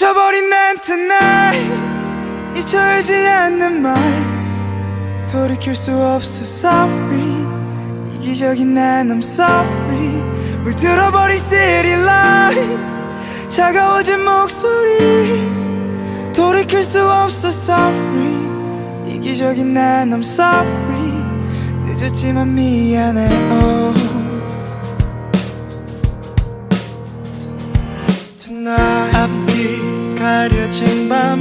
미쳐버린 난 tonight. 잊혀지지 않는 말. 돌이킬 수 없어 sorry. 이기적인 난 I'm sorry. 물들어버린 city lights. 차가워진 목소리. 돌이킬 수 없어 sorry. 이기적인 난 I'm sorry. 늦었지만 미안해 oh. Tonight. 앞이 가려진 밤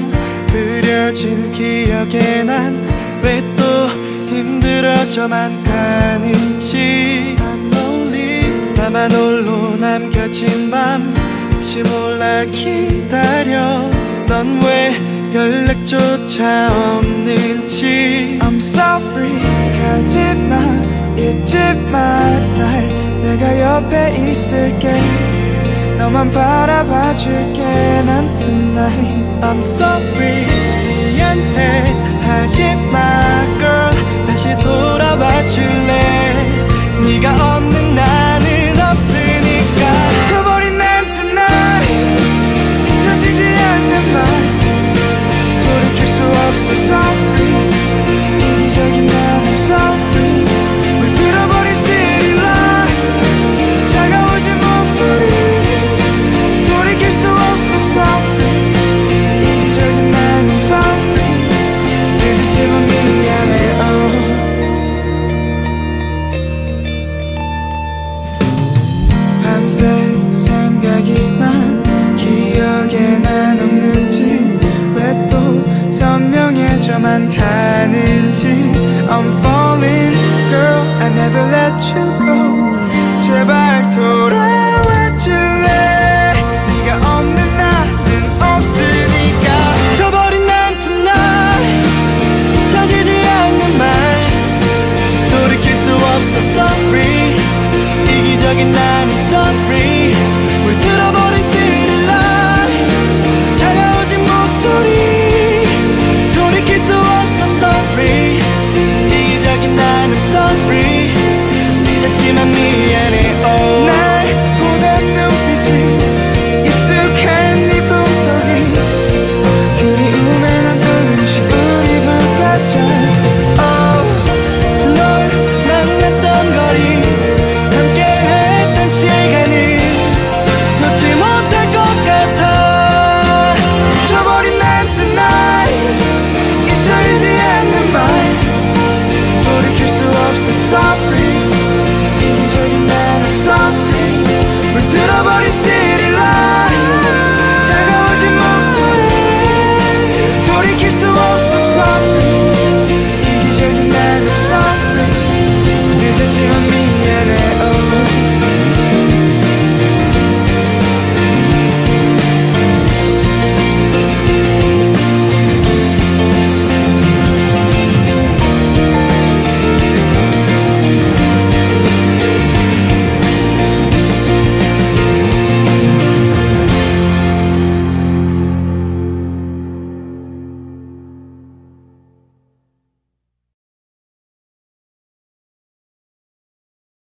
흐려진 기억에 난 왜 또 힘들어져만 가는지. 나만 홀로 남겨진 밤 혹시 몰라 기다려. 넌 왜 연락조차 없는지. I'm sorry. 가지마. 잊지마. 날 내가 옆에 있을게 너만 바라봐 줄게. 난 tonight. I'm sorry. 미안해. 하지마 girl. 다시 돌아와 줄래 나만 가는지 I'm falling girl I never let you go. 제발